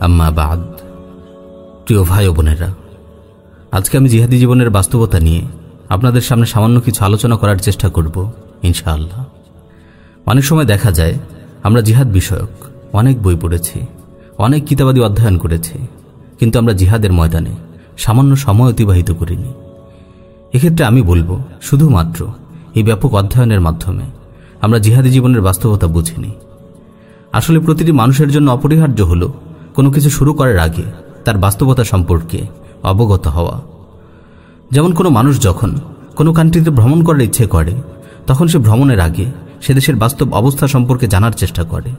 আম্মা বাদ। প্রিয় ভাই বোনেরা, আজকে আমি জিহাদি জীবনের বাস্তবতা নিয়ে আপনাদের সামনে সামান্য কিছু আলোচনা করার চেষ্টা করব, ইনশাআল্লাহ। অনেক সময় দেখা যায়, আমরা জিহাদ বিষয়ক অনেক বই পড়েছি, অনেক কিতাবাদি অধ্যয়ন করেছি, কিন্তু আমরা জিহাদের ময়দানে সামান্য সময় অতিবাহিত করিনি। এক্ষেত্রে আমি বলব, শুধুমাত্র এই ব্যাপক অধ্যয়নের মাধ্যমে আমরা জিহাদি জীবনের বাস্তবতা বুঝিনি। আসলে প্রতিটি মানুষের জন্য অপরিহার্য হল কোনো কিছু শুরু করার আগে তার বাস্তবতা সম্পর্কে অবগত হওয়া। যেমন কোনো মানুষ যখন কোনো কান্ট্রিতে ভ্রমণ করার ইচ্ছে করে, তখন সে ভ্রমণের আগে সে দেশের বাস্তব অবস্থা সম্পর্কে জানার চেষ্টা করে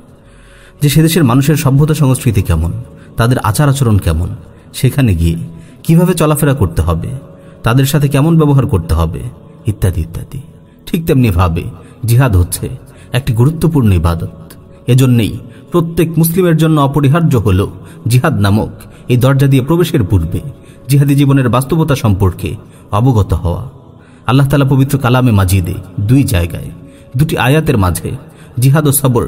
যে সে দেশের মানুষের সভ্যতা সংস্কৃতি কেমন, তাদের আচার আচরণ কেমন, সেখানে গিয়ে কীভাবে চলাফেরা করতে হবে, তাদের সাথে কেমন ব্যবহার করতে হবে, ইত্যাদি ইত্যাদি। ঠিক তেমনি ভাবে জিহাদ হচ্ছে একটি গুরুত্বপূর্ণ ইবাদত। এজন্যেই প্রত্যেক মুসলিমের জন্য অপরিহার্য হল জিহাদ নামক এই দরজা দিয়ে প্রবেশের পূর্বে জিহাদি জীবনের বাস্তবতা সম্পর্কে অবগত হওয়া। আল্লাহ তালা পবিত্র কালামে মাজিদে দুই জায়গায়, দুটি আয়াতের মাঝে জিহাদ ও সবর,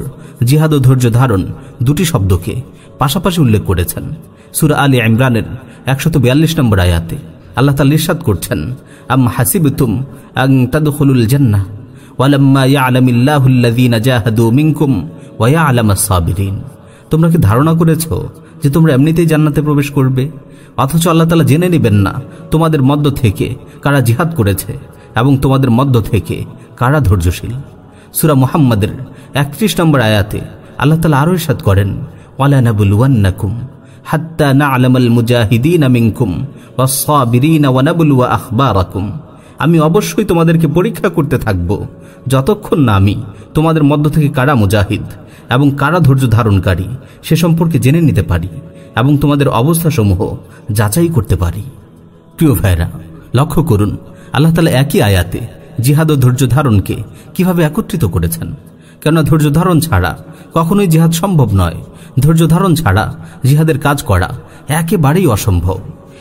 জিহাদ ও ধৈর্য ধারণ দুটি শব্দকে পাশাপাশি উল্লেখ করেছেন। সুরা আলী ইমরানের একশত বিয়াল্লিশ নম্বর আয়াতে আল্লাহ তাল ইরশাদ করছেন, আম হাসিবতুম আং তাদখুলুল জান্নাহ, ওয়ালাম্মা ইয়ালামিল্লাহু আল্লাযীনা জাহাদু মিনকুম ওয়া ইয়ালামাস সাবিরিন তোমরা কি ধারণা করেছ যে তোমরা এমনিতেই জান্নাতে প্রবেশ করবে? অথচ আল্লাহ তালা জেনে নেবেন না তোমাদের মধ্য থেকে কারা জিহাদ করেছে এবং তোমাদের মধ্য থেকে কারা ধৈর্যশীল। সুরা মুহাম্মাদের একত্রিশ নম্বর আয়াতে আল্লাহ তালা আরও ইরশাদ করেন ওয়ালানাবুলুয়ান্নাকুম হাত্তা না আলামাল মুজাহিদিন মিনকুম ওয়াসাবিরিন ওয়ানাবুলুয়া আখবারাকুম। আমি অবশ্যই তোমাদেরকে পরীক্ষা করতে থাকব। যতক্ষণ না আমি তোমাদের মধ্য থেকে কারা মুজাহিদ এবং কারা ধৈর্য ধারণকারী সে সম্পর্কে জেনে নিতে পারি এবং তোমাদের অবস্থাসমূহ যাচাই করতে পারি। প্রিয় ভাইরা লক্ষ্য করুন, আল্লাহ তালা একই আয়াতে জিহাদ ও ধৈর্য ধারণকে কীভাবে একত্রিত করেছেন। কেননা ধৈর্য ধারণ ছাড়া কখনোই জিহাদ সম্ভব নয়। ধৈর্য ধারণ ছাড়া জিহাদের কাজ করা একেবারেই অসম্ভব।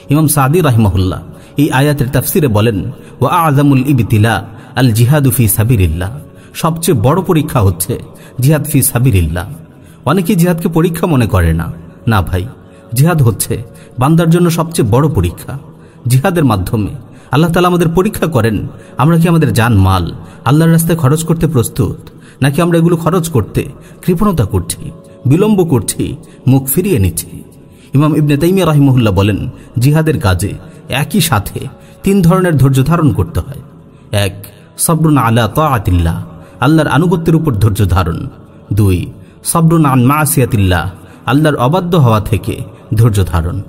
ইমাম সাদি রাহিমহুল্লাহ এই আয়াতের তাফসিরে বলেন ও আজামুল ইবিতিলা আল জিহাদু জিহাদুফি সাবিরিল্লাহ সবচেয়ে বড় পরীক্ষা হচ্ছে জিহাদ ফি সাবিরিল্লাহ অনেকেই জিহাদকে পরীক্ষা মনে করে না। না ভাই, জিহাদ হচ্ছে বান্দার জন্য সবচেয়ে বড় পরীক্ষা। জিহাদের মাধ্যমে আল্লাহ তালা আমাদের পরীক্ষা করেন, আমরা কি আমাদের জান, মাল আল্লাহর রাস্তায় খরচ করতে প্রস্তুত? নাকি আমরা এগুলো খরচ করতে কৃপণতা করছি, বিলম্ব করছি, মুখ ফিরিয়ে নিচ্ছি? ইমাম ইবনে তাইমিয়া রাহিমহুল্লাহ বলেন, জিহাদের কাজে একই সাথে তিন ধরনের ধৈর্য ধারণ করতে হয়। এক, সবরুন আলা তাআতিল্লাহ, আল্লাহর আনুগত্যের উপর ধৈর্য ধারণ। দুই, সবরুন আন মাসিয়াতিল্লাহ, আল্লাহর অবাধ্য হওয়া থেকে ধৈর্য ধারণ।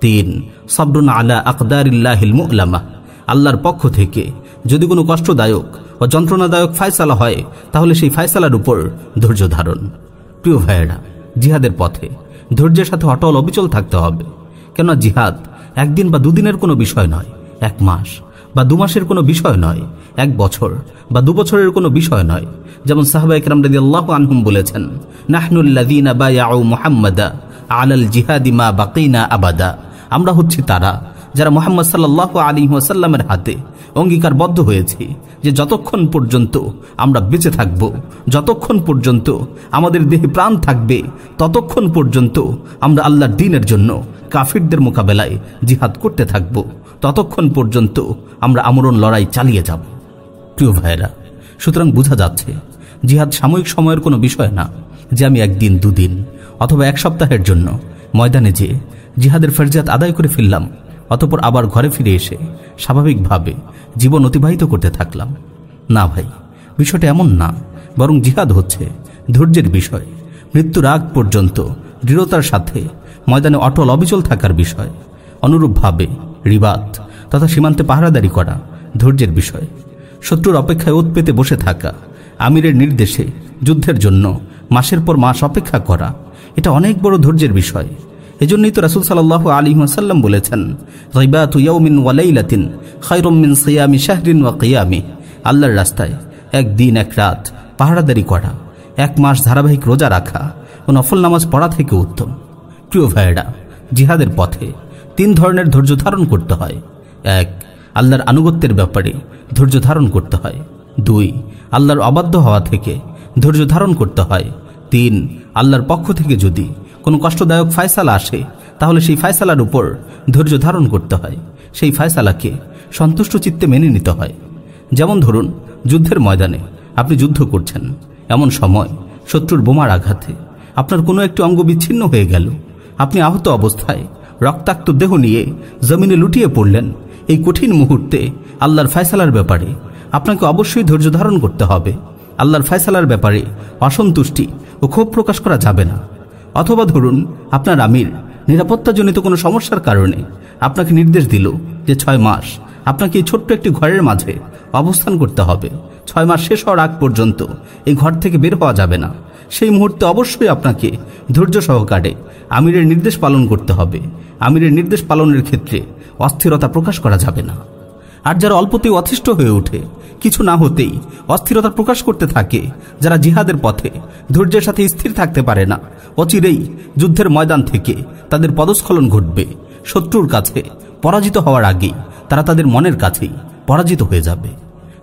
তিন, সবরুন আলা আকদারিল্লাহিল মুলামা, আল্লাহর পক্ষ থেকে যদি কোনো কষ্টদায়ক ও যন্ত্রণাদায়ক ফায়সালা হয়, তাহলে সেই ফায়সালার উপর ধৈর্য ধারণ। প্রিয় ভাইয়েরা, জিহাদের পথে ধৈর্যের সাথে অটল অবিচল থাকতে হবে। কেননা জিহাদ একদিন বা দুদিনের কোনো বিষয় নয়, এক মাস বা দু মাসের কোনো বিষয় নয়, এক বছর বা দু বছরের কোনো বিষয় নয়। যেমন সাহাবা ইকরাম রাজি আল্লাহ আনহুম বলেছেন নাহনুল্লাদিনা বা ইয়াউ আলাল জিহাদিমা বাকিনা আবাদা। আমরা হচ্ছি তারা যারা মোহাম্মদ সাল্লাহ আলী ওয়াসাল্লামের হাতে অঙ্গীকারবদ্ধ হয়েছি যে যতক্ষণ পর্যন্ত আমরা বেঁচে থাকব, যতক্ষণ পর্যন্ত আমাদের দেহে প্রাণ থাকবে, ততক্ষণ পর্যন্ত আমরা আল্লাহর দিনের জন্য কাফিরদের মোকাবেলায় জিহাদ করতে থাকব, ততক্ষণ পর্যন্ত আমরা আমরণ লড়াই চালিয়ে যাব। প্রিয় ভাইয়েরা, সুতরাং বোঝা যাচ্ছে, জিহাদ সাময়িক সময়ের কোনো বিষয় না যে আমি একদিন, দুদিন অথবা এক সপ্তাহের জন্য ময়দানে যে জিহাদের ফেরজাত আদায় করে ফেললাম। অতপর আবার ঘরে ফিরে এসে স্বাভাবিকভাবে জীবন অতিবাহিত করতে থাকলাম। না ভাই, বিষয়টা এমন না, বরং জিহাদ হচ্ছে ধৈর্যের বিষয়। মৃত্যুর আগ পর্যন্ত দৃঢ়তার সাথে ময়দানে অটল অবিচল থাকার বিষয়। অনুরূপভাবে রিবাত তথা সীমান্তে পাহারাদারি করা ধৈর্যের বিষয়। শত্রুর অপেক্ষায় ওত পেতে বসে থাকা আমিরের নির্দেশে যুদ্ধের জন্য মাসের পর মাস অপেক্ষা করা, এটা অনেক বড় ধৈর্যের বিষয়। এজন্যই তো রাসুল সাল্লাহ আলী সাল্লাম বলেছেন ইয়াউমিন ওয়ালাইলাতিন খৈরমিন সিয়ামি শাহরিন ওয়া কিয়ামি। আল্লাহর রাস্তায় এক দিন এক রাত পাহারাদারি করা, এক মাস ধারাবাহিক রোজা রাখা, ও নফল নামাজ পড়া থেকে উত্তম। প্রিয় ভাইয়েরা, জিহাদের পথে তিন ধরনের ধৈর্য ধারণ করতে হয়। এক, আল্লাহর আনুগত্যের ব্যাপারে ধৈর্য ধারণ করতে হয়। দুই, আল্লাহর অবাধ্য হওয়া থেকে ধৈর্য ধারণ করতে হয়। তিন, আল্লাহর পক্ষ থেকে যদি কোনো কষ্টদায়ক ফায়সালা আসে, তাহলে সেই ফায়সালার উপর ধৈর্য ধারণ করতে হয়। সেই ফায়সালাকে সন্তুষ্ট চিত্তে মেনে নিতে হয়। যেমন ধরুন, যুদ্ধের ময়দানে আপনি যুদ্ধ করছেন। এমন সময় শত্রুর বোমার আঘাতে আপনার কোনো একটি অঙ্গ বিচ্ছিন্ন হয়ে গেল। আপনি আহত অবস্থায় রক্তাক্ত দেহ নিয়ে জমিনে লুটিয়ে পড়লেন। এই কঠিন মুহূর্তে আল্লাহর ফয়সালার ব্যাপারে আপনাকে অবশ্যই ধৈর্য ধারণ করতে হবে। আল্লাহর ফয়সালার ব্যাপারে অসন্তুষ্টি ও ক্ষোভ প্রকাশ করা যাবে না। অথবা ধরুন, আপনার আমির নিরাপত্তাজনিত কোনো সমস্যার কারণে আপনাকে নির্দেশ দিল যে ছয় মাস আপনাকে এই ছোট্ট একটি ঘরের মাঝে অবস্থান করতে হবে। ছয় মাস শেষ হওয়ার আগ পর্যন্ত এই ঘর থেকে বের হওয়া যাবে না। সেই মুহূর্তে অবশ্যই আপনাকে ধৈর্য সহকারে আমিরের নির্দেশ পালন করতে হবে। আমিরের নির্দেশ পালনের ক্ষেত্রে অস্থিরতা প্রকাশ করা যাবে না। আর যারা অল্পতেই অথিষ্ঠ হয়ে ওঠে কিছু না হতেই অস্থিরতা প্রকাশ করতে থাকে যারা জিহাদের পথে। ধৈর্যের সাথে স্থির থাকতে পারে না। অচিরেই যুদ্ধের ময়দান থেকে তাদের পদস্খলন ঘটবে। শত্রুর কাছে পরাজিত হওয়ার আগেই তারা তাদের মনের কাছেই পরাজিত হয়ে যাবে।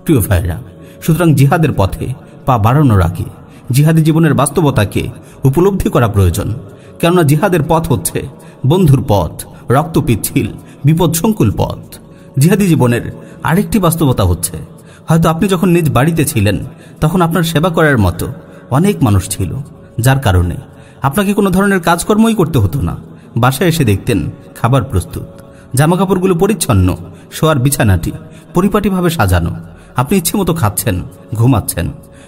প্রিয় ভাইরা সুতরাং জিহাদের পথে পা বাড়ানোর আগে জিহাদি জীবনের বাস্তবতাকে উপলব্ধি করা প্রয়োজন। কেননা জিহাদের পথ হচ্ছে বন্ধুর পথ, রক্ত পিচ্ছিল বিপদ সংকুল পথ। জিহাদি জীবনের আরেকটি বাস্তবতা হচ্ছে হয়তো আপনি যখন নিজ বাড়িতে ছিলেন, তখন আপনার সেবা করার মতো অনেক মানুষ ছিল। যার কারণে আপনাকে কোনো ধরনের কাজকর্মই করতে হতো না। বাসায় এসে দেখতেন খাবার প্রস্তুত, জামাকাপড়গুলো পরিচ্ছন্ন, শোয়ার বিছানাটি পরিপাটিভাবে সাজানো। আপনি ইচ্ছে মতো খাচ্ছেন, ঘুমাচ্ছেন,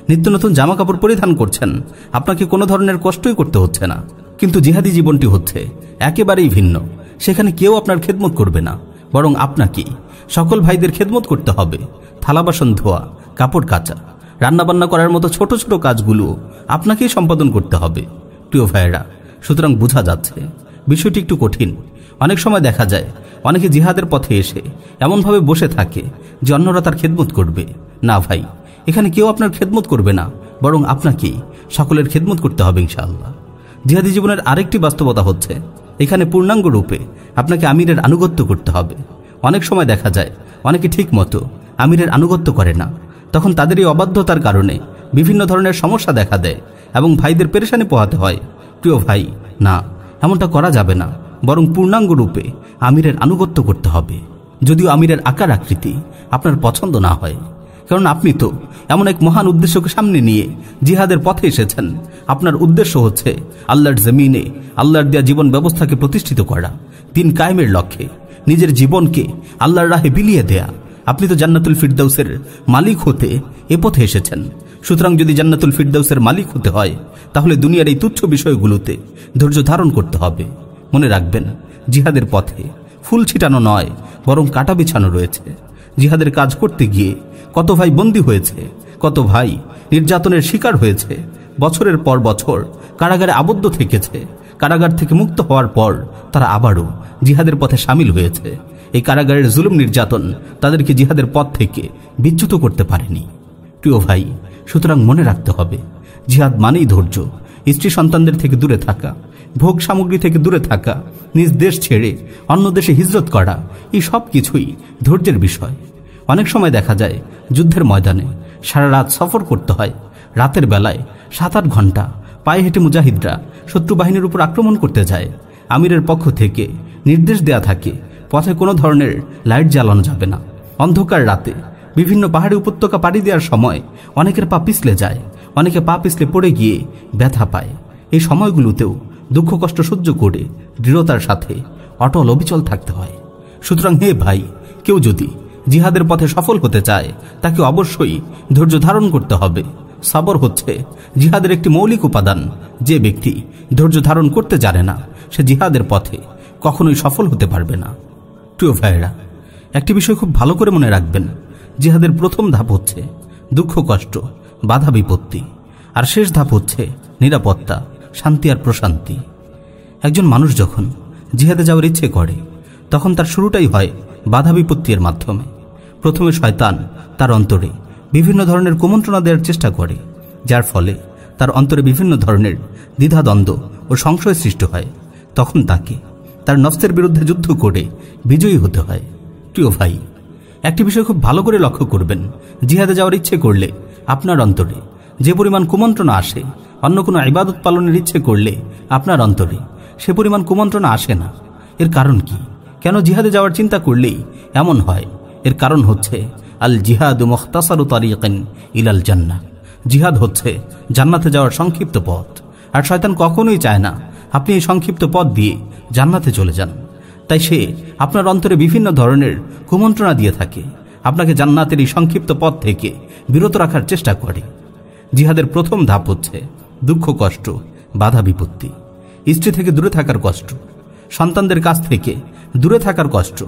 নিত্য নতুন জামা কাপড় পরিধান করছেন, আপনাকে কোনো ধরনের কষ্টই করতে হচ্ছে না। কিন্তু জিহাদি জীবনটি হচ্ছে একেবারেই ভিন্ন। সেখানে কেউ আপনার খেদমত করবে না, বরং আপনাকে সকল ভাইদের খেদমত করতে হবে। থালা বাসন ধোয়া, কাপড় কাচা, রান্নাবান্না করার মতো ছোট ছোট কাজগুলো আপনাকেই সম্পাদন করতে হবে। প্রিয় ভাইয়েরা, সুতরাং বোঝা যাচ্ছে, বিষয়টি একটু কঠিন। অনেক সময় দেখা যায়, অনেকে জিহাদের পথে এসে এমনভাবে বসে থাকে যে অন্যরা তার খেদমত করবে। না ভাই, এখানে কেউ আপনার খেদমত করবে না, বরং আপনাকেই, সকলের খেদমত করতে হবে ইনশাআল্লাহ। জিহাদি জীবনের আরেকটি বাস্তবতা হচ্ছে, এখানে পূর্ণাঙ্গ রূপে আপনাকে আমিরের আনুগত্য করতে হবে। অনেক সময় দেখা যায়, অনেকে ঠিক মতো আমিরের আনুগত্য করে না। তখন তাদের এই অবাধ্যতার কারণে বিভিন্ন ধরনের সমস্যা দেখা দেয় এবং ভাইদের পেরেশানি পোহাতে হয়। প্রিয় ভাই, না, এমনটা করা যাবে না। বরং পূর্ণাঙ্গ রূপে আমিরের আনুগত্য করতে হবে। যদিও আমিরের আকার আকৃতি আপনার পছন্দ না হয়। কারণ আপনি তো এমন এক মহান উদ্দেশ্যকে সামনে নিয়ে জিহাদের পথে এসেছেন। আপনার উদ্দেশ্য হচ্ছে আল্লাহর জমিনে আল্লাহর দেয়া জীবন ব্যবস্থাকে প্রতিষ্ঠিত করা, দিন কায়েমের লক্ষ্যে নিজের জীবনকে আল্লাহর রাহে বিলিয়ে দেয়া। আপনি তো জান্নাতুল ফিরদাউসের মালিক হতে এ পথে এসেছেন। সুতরাং যদি জান্নাতুল ফিরদাউসের মালিক হতে হয়, তাহলে দুনিয়ার এই তুচ্ছ বিষয়গুলোতে ধৈর্য ধারণ করতে হবে। মনে রাখবেন, জিহাদের পথে ফুল ছিটানো নয়, বরং কাটা বিছানো রয়েছে। জিহাদের কাজ করতে গিয়ে কত ভাই বন্দী হয়েছে, কত ভাই নির্যাতনের শিকার হয়েছে, বছরের পর বছর কারাগারে আবদ্ধ থেকেছে, কারাগার থেকে মুক্ত হওয়ার পর তারা আবারও জিহাদের পথে সামিল হয়েছে। এই কারাগারের জুলুম নির্যাতন তাদেরকে জিহাদের পথ থেকে বিচ্যুত করতে পারেনি। প্রিয় ভাই, সুতরাং মনে রাখতে হবে, জিহাদ মানেই ধৈর্য। স্ত্রী সন্তানদের থেকে দূরে থাকা, ভোগ সামগ্রী থেকে দূরে থাকা, নিজ দেশ ছেড়ে অন্য দেশে হিজরত করা, এই সব কিছুই ধৈর্যের বিষয়। অনেক সময় দেখা যায়, যুদ্ধের ময়দানে সারা রাত সফর করতে হয়, রাতের বেলায় সাত আট ঘণ্টা পায়ে হেঁটে মুজাহিদরা শত্রু বাহিনীর উপর আক্রমণ করতে যায়। আমিরের পক্ষ থেকে নির্দেশ দেয়া থাকে পথে কোনো ধরনের লাইট জ্বালানো যাবে না। অন্ধকার রাতে বিভিন্ন পাহাড়ি উপত্যকা পাড়ি দেওয়ার সময় অনেকের পা পিছলে যায়, অনেকে পা পিছলে পড়ে গিয়ে ব্যথা পায়। এই সময়গুলোতেও দুঃখ কষ্ট সহ্য করে দৃঢ়তার সাথে অটল অবিচল থাকতে হয়। সুতরাং হে ভাই, কেউ যদি জিহাদের পথে সফল হতে চায়, তাকে অবশ্যই ধৈর্য ধারণ করতে হবে। সাবর হচ্ছে জিহাদের একটি মৌলিক উপাদান। যে ব্যক্তি ধৈর্য ধারণ করতে জানে না, সে জিহাদের পথে কখনোই সফল হতে পারবে না। প্রিয় ভাইয়েরা, একটি বিষয় খুব ভালো করে মনে রাখবেন। জিহাদের প্রথম ধাপ হচ্ছে দুঃখ, কষ্ট, বাধা, বিপত্তি। আর শেষ ধাপ হচ্ছে নিরাপত্তা, শান্তি আর প্রশান্তি। একজন মানুষ যখন জিহাদে যাওয়ার ইচ্ছে করে, তখন তার শুরুটাই হয় বাধা, বিপত্তির মাধ্যমে। প্রথমে শয়তান তার অন্তরে বিভিন্ন ধরনের কুমন্ত্রণা দেওয়ার চেষ্টা করে, যার ফলে তার অন্তরে বিভিন্ন ধরনের দ্বিধাদ্বন্দ্ব ও সংশয় সৃষ্টি হয়। তখন তাকে তার নফসের বিরুদ্ধে যুদ্ধ করে বিজয়ী হতে হয়। প্রিয় ভাই, একটি বিষয় খুব ভালো করে লক্ষ্য করবেন। জিহাদে যাওয়ার ইচ্ছে করলে আপনার অন্তরে যে পরিমাণ কুমন্ত্রণা আসে, অন্য কোনো ইবাদত পালনের ইচ্ছে করলে আপনার অন্তরে সে পরিমাণ কুমন্ত্রণা আসে না। এর কারণ কি? কেন জিহাদে যাওয়ার চিন্তা করলেই এমন হয়? এর কারণ হচ্ছে আল জিহাদ মুখতাসারু তারিকেন ইলাল জান্না জিহাদ হচ্ছে জান্নাতে যাওয়ার সংক্ষিপ্ত পথ। আর শয়তান কখনোই চায় না আপনি এই সংক্ষিপ্ত পথ দিয়ে জান্নাতে চলে যান। তাই সে আপনার অন্তরে বিভিন্ন ধরনের কুমন্ত্রণা দিয়ে থাকে। আপনাকে জান্নাতের এই সংক্ষিপ্ত পথ থেকে বিরত রাখার চেষ্টা করে। জিহাদের প্রথম ধাপ হচ্ছে দুঃখ, কষ্ট, বাধা, বিপত্তি। স্ত্রী থেকে দূরে থাকার কষ্ট, সন্তানদের কাছ থেকে দূরে থাকার কষ্ট,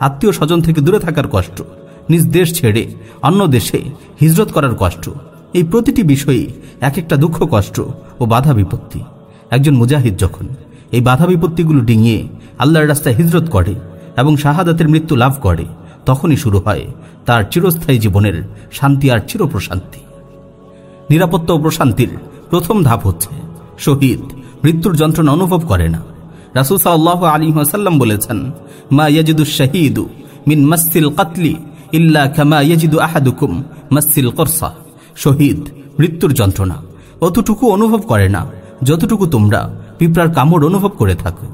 আত্মীয় স্বজন থেকে দূরে থাকার কষ্ট, নিজ দেশ ছেড়ে অন্য দেশে হিজরত করার কষ্ট। এই প্রতিটি বিষয়ে এক একটা দুঃখ, কষ্ট ও বাধা, বিপত্তি। একজন মুজাহিদ যখন এই বাধা বিপত্তিগুলো ডিঙিয়ে আল্লাহর রাস্তায় হিজরত করে এবং শাহাদাতের মৃত্যু লাভ করে, তখনই শুরু হয় তার চিরস্থায়ী জীবনের শান্তি আর চিরপ্রশান্তি। নিরাপত্তা ও প্রশান্তির প্রথম ধাপ হচ্ছে শহীদ মৃত্যুর যন্ত্রণা অনুভব করে না। রাসুল সাল্লাহ আলী হাসাল্লাম বলেছেন, মা ইয়াজিদু শাহিদু মিন মাসিল কাতলি ইল্লা খামা ইয়াজিদু আহাদুকুম মাসিল করসা। শহীদ মৃত্যুর যন্ত্রণা অতটুকু অনুভব করে না যতটুকু তোমরা পিঁপড়ার কামড় অনুভব করে থাকো।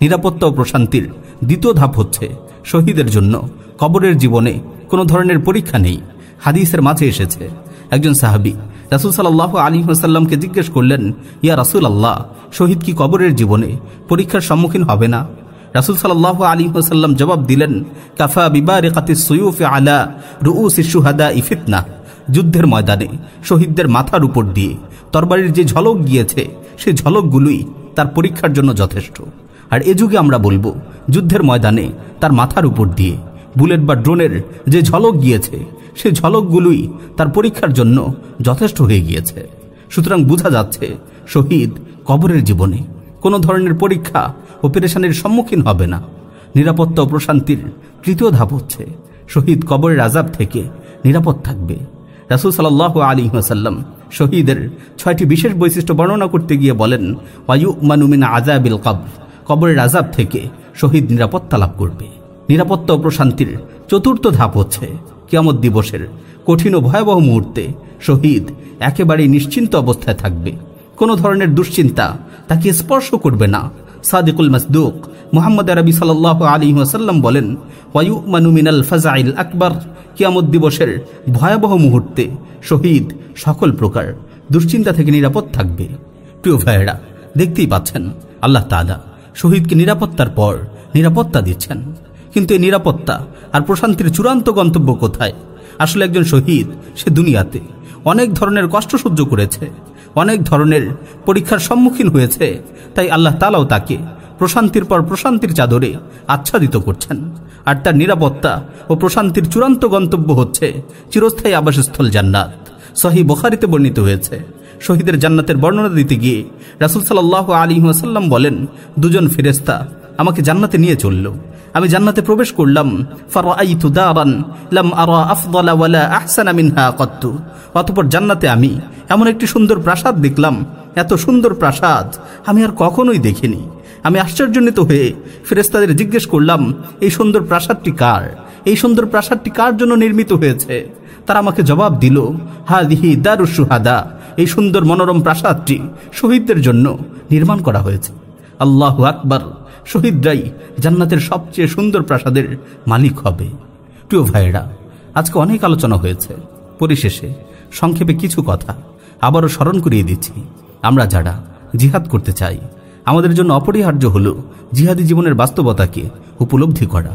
নিরাপত্তা ও প্রশান্তির দ্বিতীয় ধাপ হচ্ছে শহীদের জন্য কবরের জীবনে কোনো ধরনের পরীক্ষা নেই। হাদিসের মাঝে এসেছে, একজন সাহাবি রাসুল সাল্লাহ আলী হাসাল্লামকে জিজ্ঞেস করলেন, ইয়া রাসুল আল্লাহ শহীদ কি কবরের জীবনে পরীক্ষার সম্মুখীন হবে না? রাসুল সাল্লাহ আলী হাসাল্লাম জবাব দিলেন, কাফা বিবা রেখাতি সৈয়ফ আলা রুউস সুহাদা ইফিতনা যুদ্ধের ময়দানে, শহীদদের মাথার উপর দিয়ে। তরবারির যে ঝলক গিয়েছে, সে ঝলকগুলোই তার পরীক্ষার জন্য যথেষ্ট। আর এ যুগে আমরা বলব, যুদ্ধের ময়দানে তার মাথার উপর দিয়ে, বুলেট বা ড্রোনের যে ঝলক গিয়েছে, সে ঝলকগুলোই তার পরীক্ষার জন্য যথেষ্ট হয়ে গিয়েছে। সুতরাং বোঝা যাচ্ছে, শহীদ কবরের জীবনে কোনো ধরনের পরীক্ষা ও পেরেশানির সম্মুখীন হবে না। নিরাপত্তা ও প্রশান্তির তৃতীয় ধাপ হচ্ছে, শহীদ কবরের আজাব থেকে নিরাপদ থাকবে। রাসুল সাল্লাহ আলী হাসাল্লাম শহীদের ছয়টি বিশেষ বৈশিষ্ট্য বর্ণনা করতে গিয়ে বলেন ওয়ায়ু মানুমিন আজাবিল কবর, কবরের আজাব থেকে শহীদ নিরাপত্তা লাভ করবে। নিরাপত্তা ও প্রশান্তির চতুর্থ ধাপ হচ্ছে কিয়ামত দিবসের কঠিন ও ভয়াবহ মুহূর্তে শহীদ একেবারেই নিশ্চিন্ত অবস্থায় থাকবে। কোনো ধরনের দুশ্চিন্তা তাকে স্পর্শ করবে না। সাদিকুল মাসদুক মোহাম্মদ আরবি সাল্লাহ আলী ওয়াসাল্লাম বলেন ওয়ায়ু মানুমিনাল ফাজাইল আকবর কিয়ামত দিবসের ভয়াবহ মুহূর্তে শহীদ সকল প্রকার দুশ্চিন্তা থেকে নিরাপদ থাকবে। প্রিয় ভাইয়েরা, দেখতেই পাচ্ছেন, আল্লাহ তালা শহীদকে নিরাপত্তার পর নিরাপত্তা দিচ্ছেন। কিন্তু এই নিরাপত্তা আর প্রশান্তির চূড়ান্ত গন্তব্য কোথায়? আসলে একজন শহীদ সে দুনিয়াতে অনেক ধরনের কষ্ট সহ্য করেছে, অনেক ধরনের পরীক্ষার সম্মুখীন হয়েছে, তাই আল্লাহ তালাও তাকে প্রশান্তির পর প্রশান্তির চাদরে আচ্ছাদিত করছেন। আর তার নিরাপত্তা ও প্রশান্তির চূড়ান্ত গন্তব্য হচ্ছে চিরস্থায়ী আবাসস্থল জান্নাত। সহি বখারিতে বর্ণিত হয়েছে। শহীদের জান্নাতের বর্ণনা দিতে গিয়ে রাসুল সাল্লাহ আলী ওয়াসাল্লাম বলেন, দুজন ফেরেস্তা আমাকে জান্নাতে নিয়ে চলল। আমি জান্নাতে প্রবেশ করলাম অতঃপর জান্নাতে আমি এমন একটি সুন্দর প্রাসাদ দেখলাম। এত সুন্দর প্রাসাদ আমি আর কখনোই দেখিনি। আমি আশ্চর্যান্বিত হয়ে ফেরেস্তাদের জিজ্ঞেস করলাম, এই সুন্দর প্রাসাদটি কার? এই সুন্দর প্রাসাদটি কার জন্য নির্মিত হয়েছে? তারা আমাকে জবাব দিল হা দিহি দারুসুহাদা এই সুন্দর মনোরম প্রাসাদটি শহীদদের জন্য নির্মাণ করা হয়েছে। আল্লাহ আকবর, শহীদরাই জান্নাতের সবচেয়ে সুন্দর প্রাসাদের মালিক হবে। প্রিয় ভাইয়েরা, আজকে অনেক আলোচনা হয়েছে। পরিশেষে সংক্ষেপে কিছু কথা আবারও স্মরণ করিয়ে দিচ্ছি। আমরা যারা জিহাদ করতে চাই আমাদের জন্য অপরিহার্য হল জিহাদি জীবনের বাস্তবতাকে উপলব্ধি করা।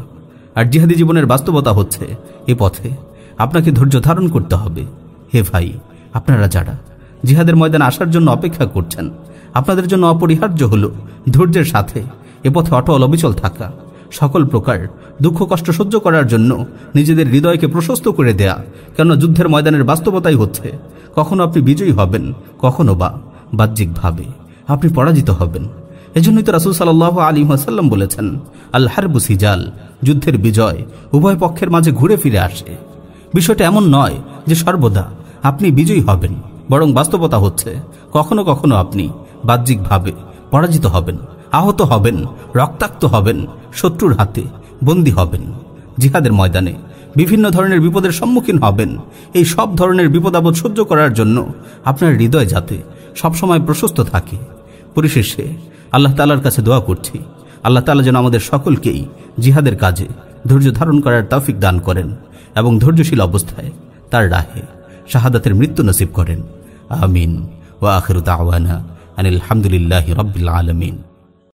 আর জিহাদি জীবনের বাস্তবতা হচ্ছে, এ পথে আপনাকে ধৈর্য ধারণ করতে হবে। হে ভাই, আপনারা যারা জিহাদের ময়দানে আসার জন্য অপেক্ষা করছেন, আপনাদের জন্য অপরিহার্য হল ধৈর্যের সাথে এ পথে অটল অবিচল থাকা। সকল প্রকার দুঃখ কষ্ট সহ্য করার জন্য নিজেদের হৃদয়কে প্রশস্ত করে দেয়া কেন যুদ্ধের ময়দানের বাস্তবতাই হচ্ছে, কখনো আপনি বিজয়ী হবেন, কখনো বা বাহ্যিকভাবে। আপনি পরাজিত হবেন। এজন্যই তো রাসুল সাল্লাহ আলী আসাল্লাম বলেছেন আল্লাহর বুসিজাল যুদ্ধের বিজয়, উভয় পক্ষের মাঝে ঘুরে ফিরে আসে। বিষয়টা এমন নয় যে সর্বদা আপনি বিজয়ী হবেন, বরং বাস্তবতা হচ্ছে, কখনো কখনো আপনি বাহ্যিকভাবে পরাজিত হবেন, আহত হবেন, রক্তাক্ত হবেন, শত্রুর হাতে বন্দী হবেন। জিহাদের ময়দানে বিভিন্ন ধরনের বিপদের সম্মুখীন হবেন। এই সব ধরনের বিপদাবদ সহ্য করার জন্য আপনার হৃদয় যাতে সবসময় প্রশস্ত থাকে। পরিশেষে আল্লাহ তালার কাছে দোয়া করছি। আল্লাহ তালা যেন আমাদের সকলকেই জিহাদের কাজে ধৈর্য ধারণ করার তৌফিক দান করেন এবং ধৈর্যশীল অবস্থায় তার রাহে শাহাদাতের মৃত্যু নসিব করেন। আমিন। ও আখরুত আওয়ানা আনিল হামদুলিল্লাহ রব্বিল আলমিন।